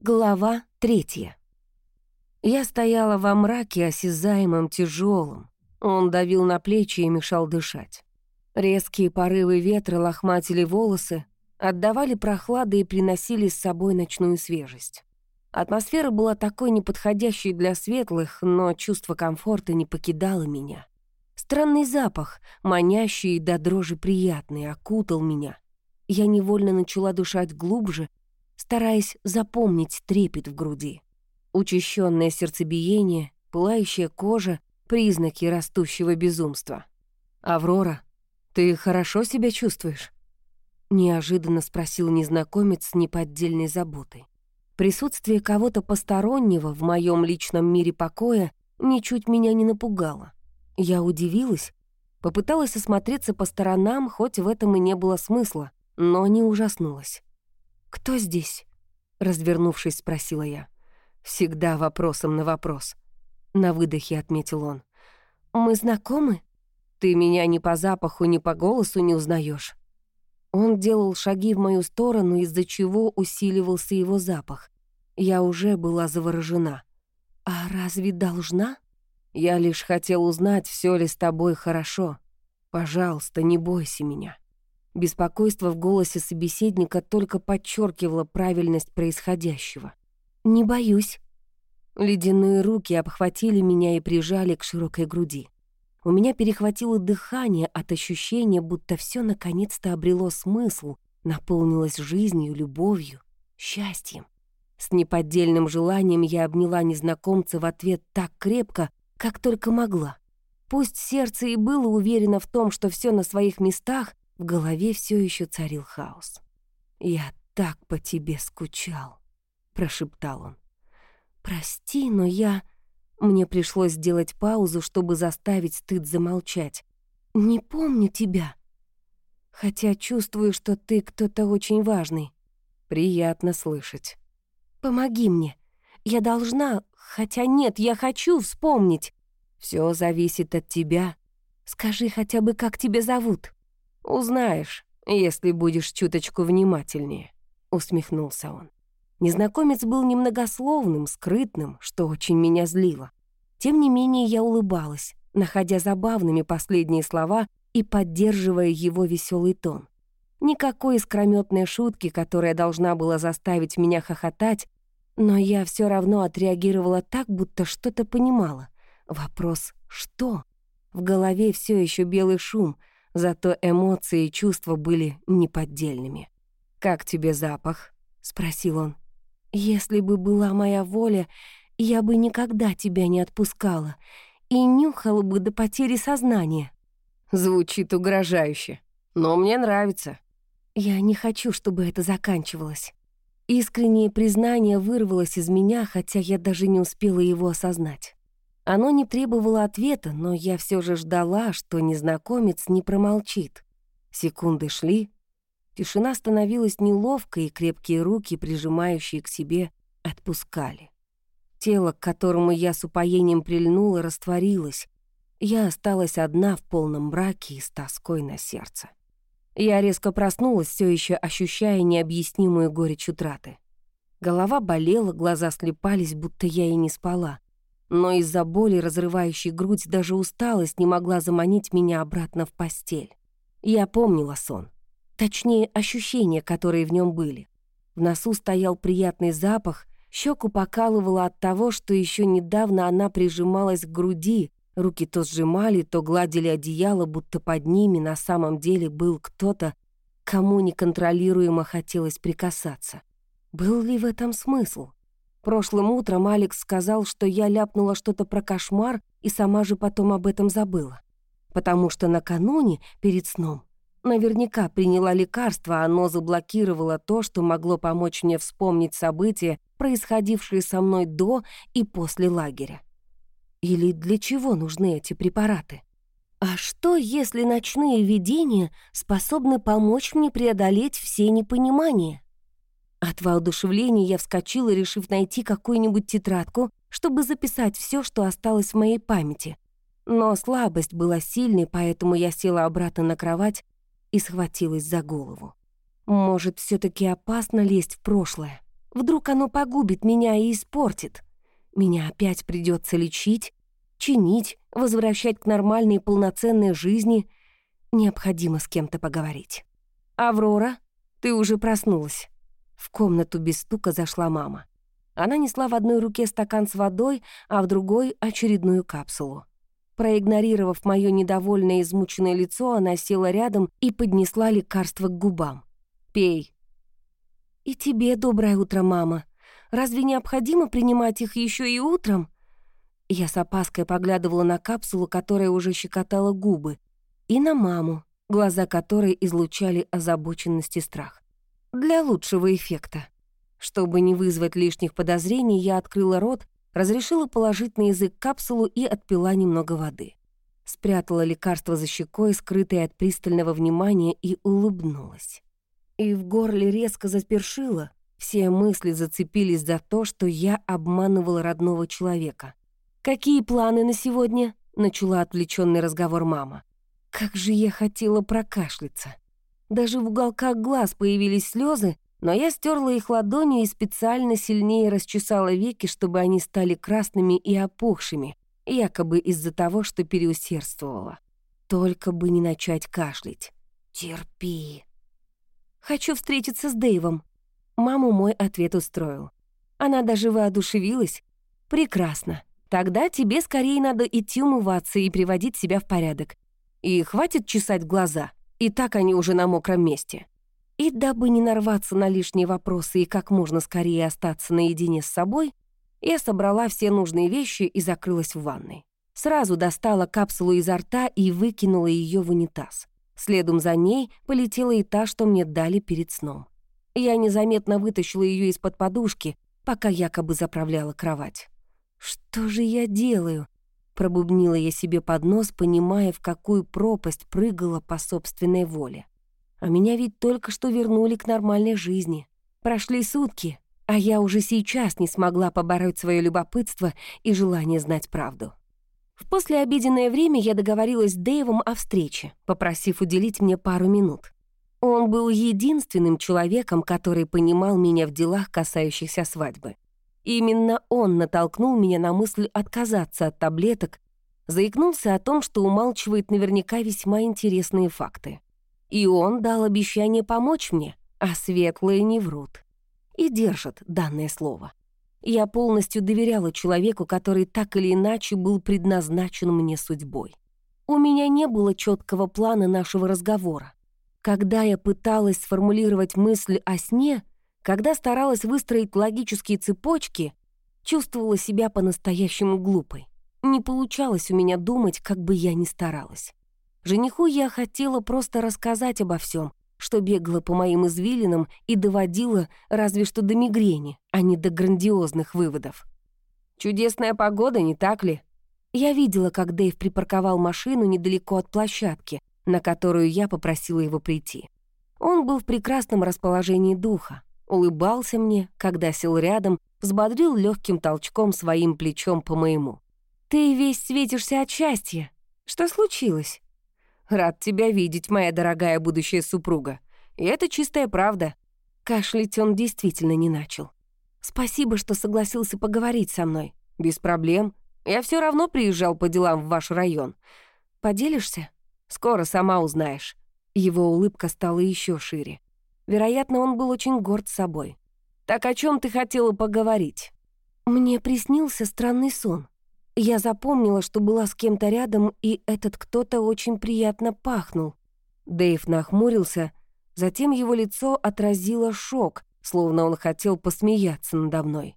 Глава третья. Я стояла во мраке, осязаемом, тяжелым. Он давил на плечи и мешал дышать. Резкие порывы ветра лохматили волосы, отдавали прохлады и приносили с собой ночную свежесть. Атмосфера была такой неподходящей для светлых, но чувство комфорта не покидало меня. Странный запах, манящий и до дрожи приятный, окутал меня. Я невольно начала дышать глубже, стараясь запомнить трепет в груди. Учащенное сердцебиение, пылающая кожа — признаки растущего безумства. «Аврора, ты хорошо себя чувствуешь?» Неожиданно спросил незнакомец с неподдельной заботой. Присутствие кого-то постороннего в моем личном мире покоя ничуть меня не напугало. Я удивилась, попыталась осмотреться по сторонам, хоть в этом и не было смысла, но не ужаснулась. «Кто здесь?» — развернувшись, спросила я. «Всегда вопросом на вопрос». На выдохе отметил он. «Мы знакомы?» «Ты меня ни по запаху, ни по голосу не узнаешь. Он делал шаги в мою сторону, из-за чего усиливался его запах. Я уже была заворожена. «А разве должна?» «Я лишь хотел узнать, все ли с тобой хорошо. Пожалуйста, не бойся меня». Беспокойство в голосе собеседника только подчеркивало правильность происходящего. «Не боюсь». Ледяные руки обхватили меня и прижали к широкой груди. У меня перехватило дыхание от ощущения, будто все наконец-то обрело смысл, наполнилось жизнью, любовью, счастьем. С неподдельным желанием я обняла незнакомца в ответ так крепко, как только могла. Пусть сердце и было уверено в том, что все на своих местах, в голове все еще царил хаос. «Я так по тебе скучал», — прошептал он. «Прости, но я...» Мне пришлось сделать паузу, чтобы заставить стыд замолчать. «Не помню тебя. Хотя чувствую, что ты кто-то очень важный. Приятно слышать. Помоги мне. Я должна, хотя нет, я хочу вспомнить. Все зависит от тебя. Скажи хотя бы, как тебя зовут». «Узнаешь, если будешь чуточку внимательнее», — усмехнулся он. Незнакомец был немногословным, скрытным, что очень меня злило. Тем не менее я улыбалась, находя забавными последние слова и поддерживая его веселый тон. Никакой искрометной шутки, которая должна была заставить меня хохотать, но я все равно отреагировала так, будто что-то понимала. Вопрос «что?». В голове все еще белый шум — зато эмоции и чувства были неподдельными. «Как тебе запах?» — спросил он. «Если бы была моя воля, я бы никогда тебя не отпускала и нюхала бы до потери сознания». Звучит угрожающе, но мне нравится. Я не хочу, чтобы это заканчивалось. Искреннее признание вырвалось из меня, хотя я даже не успела его осознать. Оно не требовало ответа, но я все же ждала, что незнакомец не промолчит. Секунды шли, тишина становилась неловкой, и крепкие руки, прижимающие к себе, отпускали. Тело, к которому я с упоением прильнула, растворилось. Я осталась одна в полном мраке и с тоской на сердце. Я резко проснулась, все еще ощущая необъяснимую горечь утраты. Голова болела, глаза слепались, будто я и не спала но из-за боли, разрывающей грудь, даже усталость не могла заманить меня обратно в постель. Я помнила сон. Точнее, ощущения, которые в нем были. В носу стоял приятный запах, щеку покалывало от того, что еще недавно она прижималась к груди, руки то сжимали, то гладили одеяло, будто под ними на самом деле был кто-то, кому неконтролируемо хотелось прикасаться. Был ли в этом смысл? Прошлым утром Алекс сказал, что я ляпнула что-то про кошмар и сама же потом об этом забыла. Потому что накануне, перед сном, наверняка приняла лекарство, а оно заблокировало то, что могло помочь мне вспомнить события, происходившие со мной до и после лагеря. Или для чего нужны эти препараты? А что, если ночные видения способны помочь мне преодолеть все непонимания? От воодушевления я вскочила, решив найти какую-нибудь тетрадку, чтобы записать все, что осталось в моей памяти. Но слабость была сильной, поэтому я села обратно на кровать и схватилась за голову. Может, все таки опасно лезть в прошлое? Вдруг оно погубит меня и испортит. Меня опять придется лечить, чинить, возвращать к нормальной полноценной жизни. Необходимо с кем-то поговорить. «Аврора, ты уже проснулась». В комнату без стука зашла мама. Она несла в одной руке стакан с водой, а в другой — очередную капсулу. Проигнорировав мое недовольное измученное лицо, она села рядом и поднесла лекарство к губам. «Пей». «И тебе доброе утро, мама. Разве необходимо принимать их еще и утром?» Я с опаской поглядывала на капсулу, которая уже щекотала губы, и на маму, глаза которой излучали озабоченность и страх. Для лучшего эффекта. Чтобы не вызвать лишних подозрений, я открыла рот разрешила положить на язык капсулу и отпила немного воды. Спрятала лекарство за щекой, скрытое от пристального внимания, и улыбнулась. И в горле резко запершило, все мысли зацепились за то, что я обманывала родного человека. «Какие планы на сегодня?» — начала отвлеченный разговор мама. «Как же я хотела прокашляться!» Даже в уголках глаз появились слезы, но я стерла их ладонью и специально сильнее расчесала веки, чтобы они стали красными и опухшими, якобы из-за того, что переусердствовала. Только бы не начать кашлять. Терпи. Хочу встретиться с Дэйвом. Маму мой ответ устроил. Она даже воодушевилась. Прекрасно. Тогда тебе скорее надо идти умываться и приводить себя в порядок. И хватит чесать глаза. И так они уже на мокром месте. И дабы не нарваться на лишние вопросы и как можно скорее остаться наедине с собой, я собрала все нужные вещи и закрылась в ванной. Сразу достала капсулу изо рта и выкинула ее в унитаз. Следом за ней полетела и та, что мне дали перед сном. Я незаметно вытащила ее из-под подушки, пока якобы заправляла кровать. «Что же я делаю?» Пробубнила я себе под нос, понимая, в какую пропасть прыгала по собственной воле. А меня ведь только что вернули к нормальной жизни. Прошли сутки, а я уже сейчас не смогла побороть свое любопытство и желание знать правду. В послеобеденное время я договорилась с Дэйвом о встрече, попросив уделить мне пару минут. Он был единственным человеком, который понимал меня в делах, касающихся свадьбы. Именно он натолкнул меня на мысль отказаться от таблеток, заикнулся о том, что умалчивает наверняка весьма интересные факты. И он дал обещание помочь мне, а светлые не врут. И держат данное слово. Я полностью доверяла человеку, который так или иначе был предназначен мне судьбой. У меня не было четкого плана нашего разговора. Когда я пыталась сформулировать мысль о сне, когда старалась выстроить логические цепочки, чувствовала себя по-настоящему глупой. Не получалось у меня думать, как бы я ни старалась. Жениху я хотела просто рассказать обо всем, что бегала по моим извилинам и доводила разве что до мигрени, а не до грандиозных выводов. «Чудесная погода, не так ли?» Я видела, как Дэйв припарковал машину недалеко от площадки, на которую я попросила его прийти. Он был в прекрасном расположении духа, улыбался мне, когда сел рядом, взбодрил легким толчком своим плечом по моему. «Ты весь светишься от счастья. Что случилось?» Рад тебя видеть, моя дорогая будущая супруга. И это чистая правда». Кашлять он действительно не начал. «Спасибо, что согласился поговорить со мной. Без проблем. Я все равно приезжал по делам в ваш район. Поделишься? Скоро сама узнаешь». Его улыбка стала еще шире. Вероятно, он был очень горд собой. «Так о чем ты хотела поговорить?» Мне приснился странный сон. Я запомнила, что была с кем-то рядом, и этот кто-то очень приятно пахнул. Дэйв нахмурился, затем его лицо отразило шок, словно он хотел посмеяться надо мной.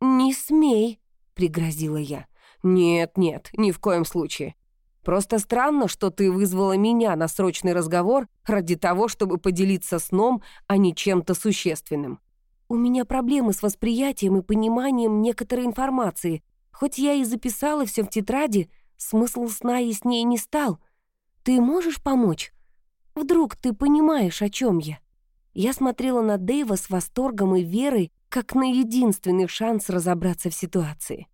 «Не смей», — пригрозила я. «Нет, нет, ни в коем случае. Просто странно, что ты вызвала меня на срочный разговор ради того, чтобы поделиться сном, а не чем-то существенным. У меня проблемы с восприятием и пониманием некоторой информации, Хоть я и записала все в тетради, смысл сна яснее не стал. Ты можешь помочь? Вдруг ты понимаешь, о чем я?» Я смотрела на Дэйва с восторгом и верой, как на единственный шанс разобраться в ситуации.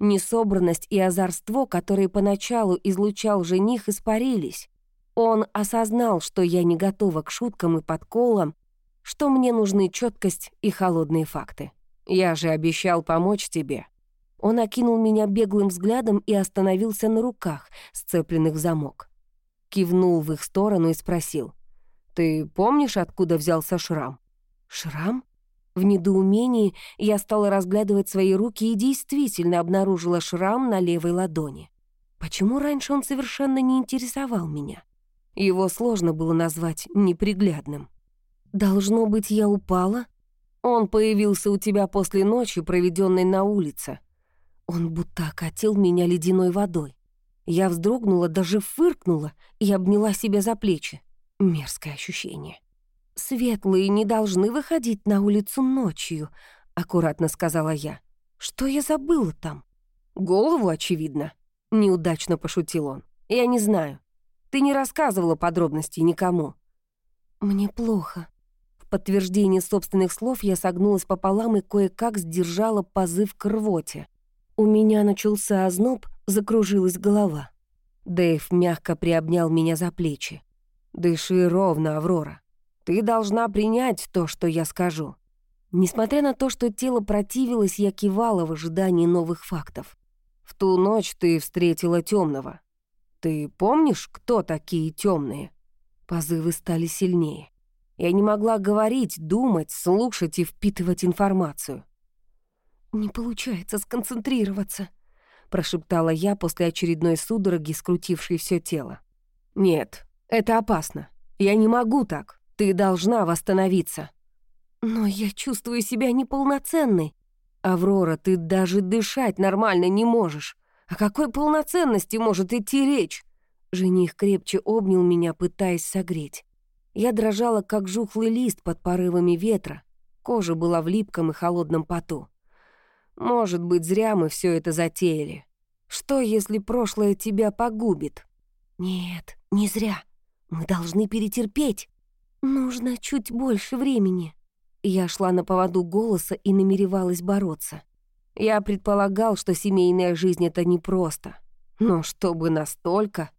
Несобранность и озорство, которые поначалу излучал жених, испарились. Он осознал, что я не готова к шуткам и подколам, что мне нужны четкость и холодные факты. Я же обещал помочь тебе». Он окинул меня беглым взглядом и остановился на руках, сцепленных в замок. Кивнул в их сторону и спросил. «Ты помнишь, откуда взялся шрам?» «Шрам?» В недоумении я стала разглядывать свои руки и действительно обнаружила шрам на левой ладони. Почему раньше он совершенно не интересовал меня? Его сложно было назвать неприглядным. «Должно быть, я упала?» «Он появился у тебя после ночи, проведенной на улице». Он будто окатил меня ледяной водой. Я вздрогнула, даже фыркнула и обняла себя за плечи. Мерзкое ощущение. «Светлые не должны выходить на улицу ночью», — аккуратно сказала я. «Что я забыла там?» «Голову, очевидно», — неудачно пошутил он. «Я не знаю. Ты не рассказывала подробностей никому». «Мне плохо». В подтверждение собственных слов я согнулась пополам и кое-как сдержала позыв к рвоте. У меня начался озноб, закружилась голова. Дэйв мягко приобнял меня за плечи. «Дыши ровно, Аврора. Ты должна принять то, что я скажу». Несмотря на то, что тело противилось, я кивала в ожидании новых фактов. «В ту ночь ты встретила темного. Ты помнишь, кто такие темные? Позывы стали сильнее. Я не могла говорить, думать, слушать и впитывать информацию. «Не получается сконцентрироваться», — прошептала я после очередной судороги, скрутившей все тело. «Нет, это опасно. Я не могу так. Ты должна восстановиться». «Но я чувствую себя неполноценной». «Аврора, ты даже дышать нормально не можешь. О какой полноценности может идти речь?» Жених крепче обнял меня, пытаясь согреть. Я дрожала, как жухлый лист под порывами ветра. Кожа была в липком и холодном поту. Может быть, зря мы все это затеяли. Что, если прошлое тебя погубит? Нет, не зря. Мы должны перетерпеть. Нужно чуть больше времени. Я шла на поводу голоса и намеревалась бороться. Я предполагал, что семейная жизнь — это непросто. Но чтобы настолько...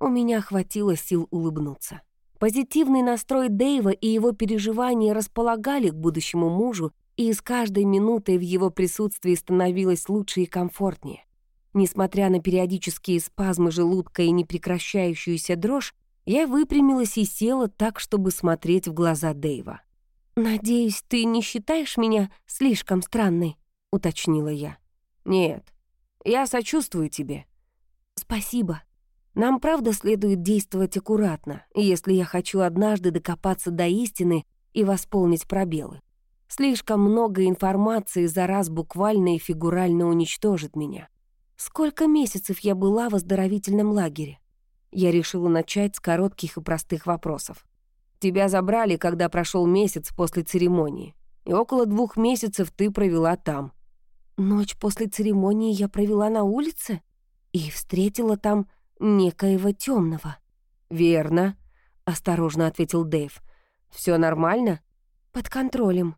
У меня хватило сил улыбнуться. Позитивный настрой Дэйва и его переживания располагали к будущему мужу, и с каждой минутой в его присутствии становилось лучше и комфортнее. Несмотря на периодические спазмы желудка и непрекращающуюся дрожь, я выпрямилась и села так, чтобы смотреть в глаза Дэйва. «Надеюсь, ты не считаешь меня слишком странной?» — уточнила я. «Нет, я сочувствую тебе». «Спасибо. Нам правда следует действовать аккуратно, если я хочу однажды докопаться до истины и восполнить пробелы. Слишком много информации за раз буквально и фигурально уничтожит меня. Сколько месяцев я была в оздоровительном лагере? Я решила начать с коротких и простых вопросов. Тебя забрали, когда прошел месяц после церемонии, и около двух месяцев ты провела там. Ночь после церемонии я провела на улице и встретила там некоего темного. «Верно», — осторожно ответил Дэйв. Все нормально?» «Под контролем.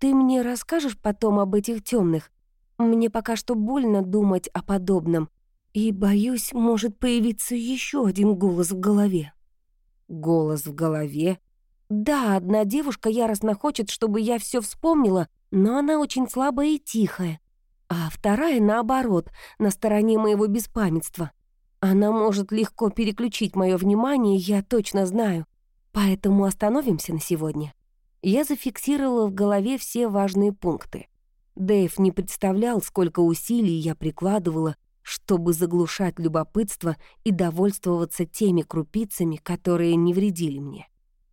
Ты мне расскажешь потом об этих темных? Мне пока что больно думать о подобном, и, боюсь, может появиться еще один голос в голове». «Голос в голове?» «Да, одна девушка яростно хочет, чтобы я все вспомнила, но она очень слабая и тихая. А вторая, наоборот, на стороне моего беспамятства. Она может легко переключить мое внимание, я точно знаю. Поэтому остановимся на сегодня». Я зафиксировала в голове все важные пункты. Дэйв не представлял, сколько усилий я прикладывала, чтобы заглушать любопытство и довольствоваться теми крупицами, которые не вредили мне.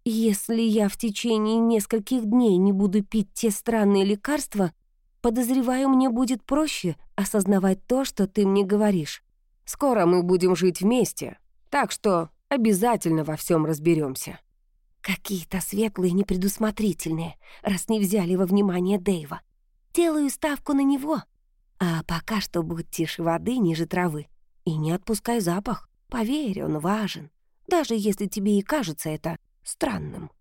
Если я в течение нескольких дней не буду пить те странные лекарства, подозреваю, мне будет проще осознавать то, что ты мне говоришь. Скоро мы будем жить вместе, так что обязательно во всем разберемся. Какие-то светлые непредусмотрительные, раз не взяли во внимание Дэйва. Делаю ставку на него. А пока что будь тише воды ниже травы. И не отпускай запах. Поверь, он важен. Даже если тебе и кажется это странным.